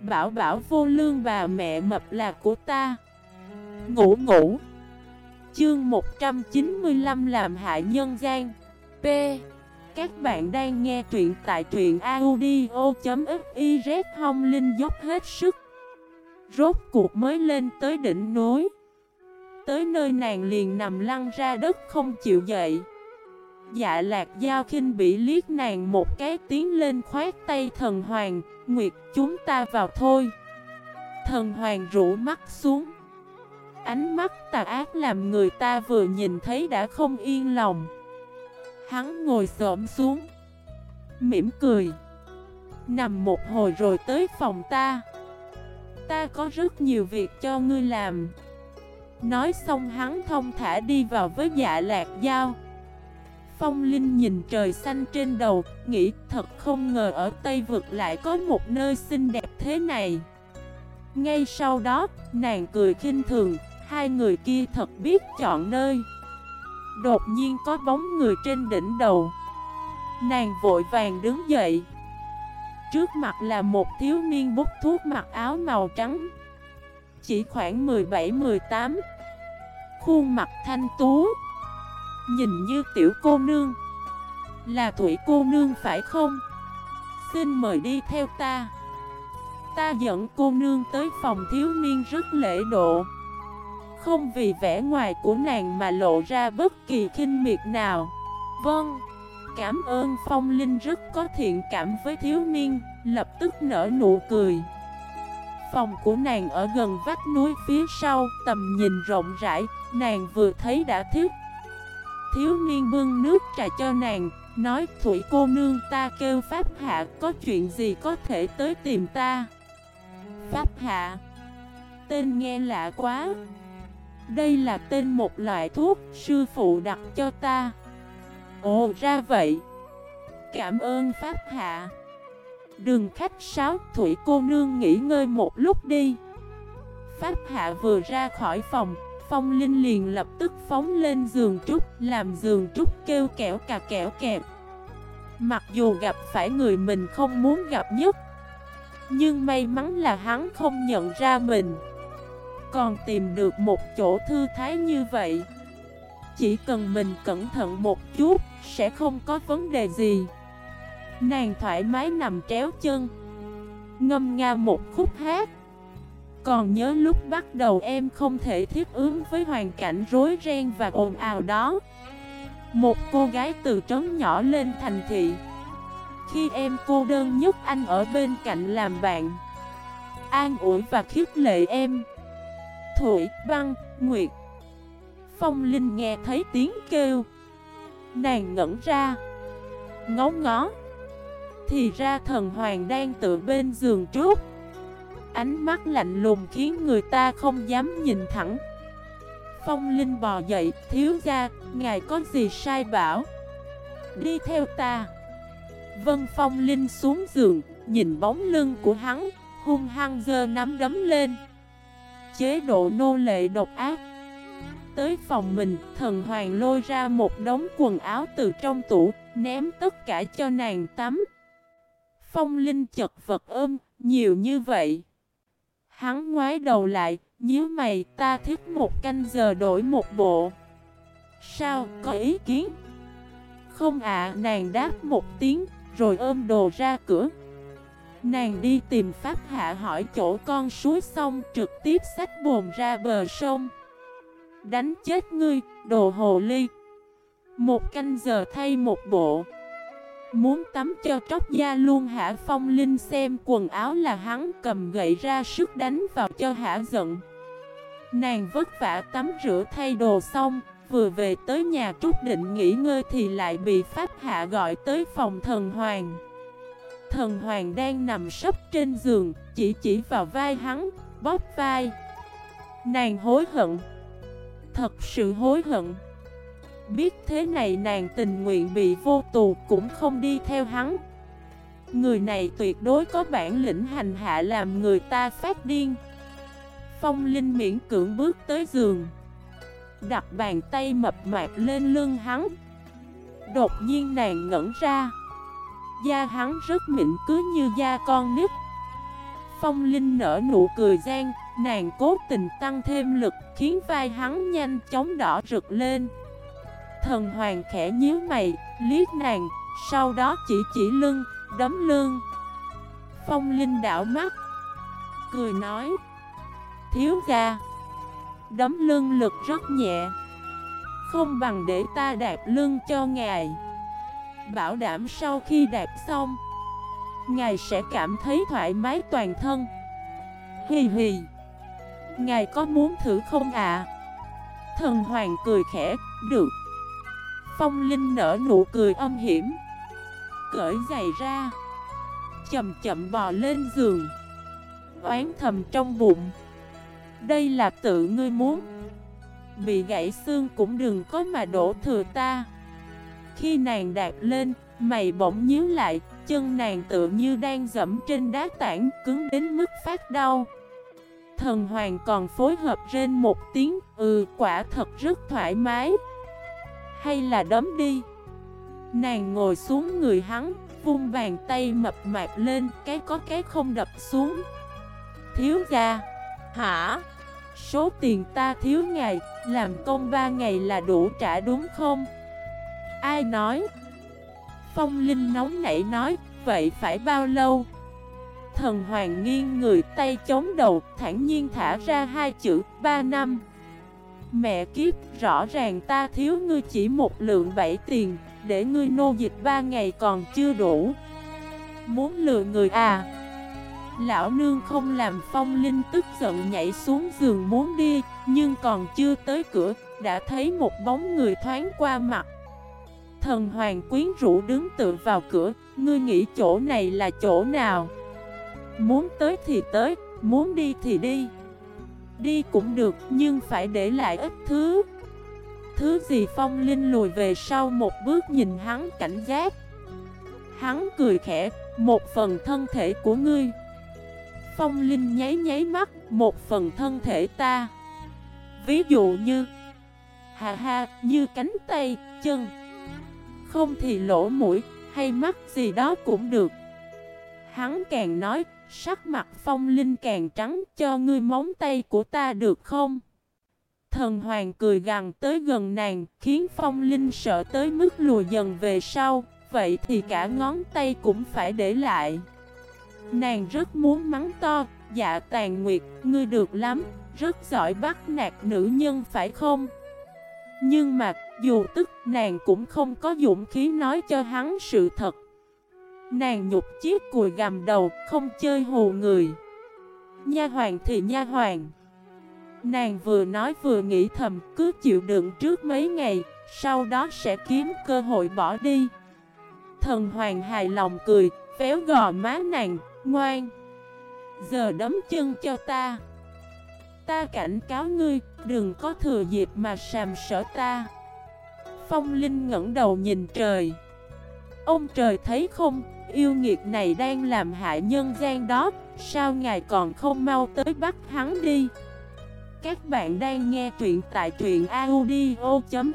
Bảo bảo vô lương bà mẹ mập là của ta. Ngủ ngủ. Chương 195 làm hại nhân gian. P. Các bạn đang nghe truyện tại truyện audio.xyz Hông Linh dốc hết sức. Rốt cuộc mới lên tới đỉnh núi. Tới nơi nàng liền nằm lăn ra đất không chịu dậy. Dạ lạc giao khinh bị liếc nàng một cái tiếng lên khoát tay thần hoàng. Nguyệt, chúng ta vào thôi. Thần hoàng rũ mắt xuống. Ánh mắt tà ác làm người ta vừa nhìn thấy đã không yên lòng. Hắn ngồi xổm xuống. Mỉm cười. Nằm một hồi rồi tới phòng ta. Ta có rất nhiều việc cho ngươi làm. Nói xong hắn thông thả đi vào với dạ lạc dao Phong Linh nhìn trời xanh trên đầu, nghĩ thật không ngờ ở Tây Vực lại có một nơi xinh đẹp thế này. Ngay sau đó, nàng cười khinh thường, hai người kia thật biết chọn nơi. Đột nhiên có bóng người trên đỉnh đầu. Nàng vội vàng đứng dậy. Trước mặt là một thiếu niên bút thuốc mặc áo màu trắng. Chỉ khoảng 17-18. Khuôn mặt thanh tú. Nhìn như tiểu cô nương. Là thủy cô nương phải không? Xin mời đi theo ta. Ta dẫn cô nương tới phòng thiếu niên rất lễ độ. Không vì vẻ ngoài của nàng mà lộ ra bất kỳ khinh miệt nào. Vâng Cảm ơn Phong Linh rất có thiện cảm với thiếu niên, Lập tức nở nụ cười. Phòng của nàng ở gần vách núi phía sau, Tầm nhìn rộng rãi, Nàng vừa thấy đã thích Thiếu niên bưng nước trà cho nàng, Nói, Thủy cô nương, ta kêu Pháp Hạ, Có chuyện gì có thể tới tìm ta? Pháp Hạ, Tên nghe lạ quá. Đây là tên một loại thuốc Sư phụ đặt cho ta. Ồ, ra vậy. Cảm ơn Pháp Hạ. Đừng khách sáo, Thủy cô nương nghỉ ngơi một lúc đi. Pháp Hạ vừa ra khỏi phòng Phong Linh liền lập tức phóng lên giường trúc, Làm giường trúc kêu kẻo cà kẻo kẹp. Mặc dù gặp phải người mình không muốn gặp nhất, Nhưng may mắn là hắn không nhận ra mình. Còn tìm được một chỗ thư thái như vậy, Chỉ cần mình cẩn thận một chút, Sẽ không có vấn đề gì. Nàng thoải mái nằm tréo chân, Ngâm nga một khúc hát còn nhớ lúc bắt đầu em không thể thiết ứng với hoàn cảnh rối ren và ồn ào đó. Một cô gái từ trấn nhỏ lên thành thị. Khi em cô đơn nhất anh ở bên cạnh làm bạn. An ủi và khiết lệ em. Thủy, băng, nguyệt. Phong Linh nghe thấy tiếng kêu. Nàng ngẩn ra. Ngó ngó. Thì ra thần hoàng đang tự bên giường trúc Ánh mắt lạnh lùng khiến người ta không dám nhìn thẳng. Phong Linh bò dậy, thiếu gia, ngài có gì sai bảo? Đi theo ta. Vân Phong Linh xuống giường, nhìn bóng lưng của hắn Hung hăng dơ nắm đấm lên. Chế độ nô lệ độc ác. Tới phòng mình, thần hoàng lôi ra một đống quần áo từ trong tủ Ném tất cả cho nàng tắm. Phong Linh chật vật ôm, nhiều như vậy Hắn ngoái đầu lại, nhíu mày ta thích một canh giờ đổi một bộ. Sao, có ý kiến? Không ạ, nàng đáp một tiếng, rồi ôm đồ ra cửa. Nàng đi tìm Pháp Hạ hỏi chỗ con suối xong trực tiếp xách bồn ra bờ sông. Đánh chết ngươi, đồ hồ ly. Một canh giờ thay một bộ. Muốn tắm cho tróc da luôn hả Phong Linh xem quần áo là hắn cầm gậy ra sức đánh vào cho hả giận. Nàng vất vả tắm rửa thay đồ xong Vừa về tới nhà Trúc Định nghỉ ngơi thì lại bị Pháp Hạ gọi tới phòng thần hoàng. Thần hoàng đang nằm sấp trên giường Chỉ chỉ vào vai hắn, bóp vai. Nàng hối hận. Thật sự hối hận. Biết thế này nàng tình nguyện bị vô tù cũng không đi theo hắn. Người này tuyệt đối có bản lĩnh hành hạ làm người ta phát điên. Phong Linh miễn cưỡng bước tới giường. Đặt bàn tay mập mạp lên lưng hắn. Đột nhiên nàng ngẩn ra. Da hắn rất mịn cứ như da con nít. Phong Linh nở nụ cười gian, nàng cố tình tăng thêm lực khiến vai hắn nhanh chóng đỏ rực lên. Thần hoàng khẽ nhíu mày, liếc nàng, sau đó chỉ chỉ lưng, đấm lưng. Phong Linh đảo mắt, cười nói, thiếu gia, đấm lưng lực rất nhẹ, không bằng để ta đạp lưng cho ngài. Bảo đảm sau khi đạp xong, ngài sẽ cảm thấy thoải mái toàn thân. Hì hì, ngài có muốn thử không ạ? Thần hoàng cười khẽ, được. Phong Linh nở nụ cười âm hiểm. Cởi giày ra. Chậm chậm bò lên giường. Oán thầm trong bụng. Đây là tự ngươi muốn. Bị gãy xương cũng đừng có mà đổ thừa ta. Khi nàng đạp lên, Mày bỗng nhíu lại, Chân nàng tự như đang dẫm trên đá tảng, Cứng đến mức phát đau. Thần hoàng còn phối hợp trên một tiếng Ừ quả thật rất thoải mái hay là đấm đi. Nàng ngồi xuống người hắn, Vung bàn tay mập mạp lên, Cái có cái không đập xuống. Thiếu gia, Hả? Số tiền ta thiếu ngày, Làm công ba ngày là đủ trả đúng không? Ai nói? Phong Linh nóng nảy nói, Vậy phải bao lâu? Thần Hoàng nghiêng người tay chống đầu, thản nhiên thả ra hai chữ, ba năm. Mẹ kiếp, rõ ràng ta thiếu ngươi chỉ một lượng bảy tiền, để ngươi nô dịch ba ngày còn chưa đủ. Muốn lừa người à? Lão nương không làm phong linh tức giận nhảy xuống giường muốn đi, nhưng còn chưa tới cửa, đã thấy một bóng người thoáng qua mặt. Thần hoàng quyến rũ đứng tựa vào cửa, ngươi nghĩ chỗ này là chỗ nào? Muốn tới thì tới, muốn đi thì đi. Đi cũng được nhưng phải để lại ít thứ. Thứ gì phong linh lùi về sau một bước nhìn hắn cảnh giác. Hắn cười khẽ Một phần thân thể của ngươi. Phong linh nháy nháy mắt Một phần thân thể ta. Ví dụ như Hà ha như cánh tay, chân. Không thì lỗ mũi hay mắt gì đó cũng được. Hắn càng nói Sắc mặt phong linh càng trắng cho ngươi móng tay của ta được không? Thần hoàng cười gằn tới gần nàng, khiến phong linh sợ tới mức lùi dần về sau, vậy thì cả ngón tay cũng phải để lại. Nàng rất muốn mắng to, dạ tàn nguyệt, ngươi được lắm, rất giỏi bắt nạt nữ nhân phải không? Nhưng mà, dù tức nàng cũng không có dũng khí nói cho hắn sự thật. Nàng nhục chiếc cùi gầm đầu, không chơi hù người. Nha hoàng thì nha hoàng. Nàng vừa nói vừa nghĩ thầm cứ chịu đựng trước mấy ngày, sau đó sẽ kiếm cơ hội bỏ đi. Thần hoàng hài lòng cười, véo gò má nàng, ngoan. Giờ đấm chân cho ta. Ta cảnh cáo ngươi, đừng có thừa dịp mà sàm sở ta. Phong Linh ngẩng đầu nhìn trời. Ông trời thấy không, yêu nghiệt này đang làm hại nhân gian đó, sao ngài còn không mau tới bắt hắn đi? Các bạn đang nghe truyện tại truyện audio.fif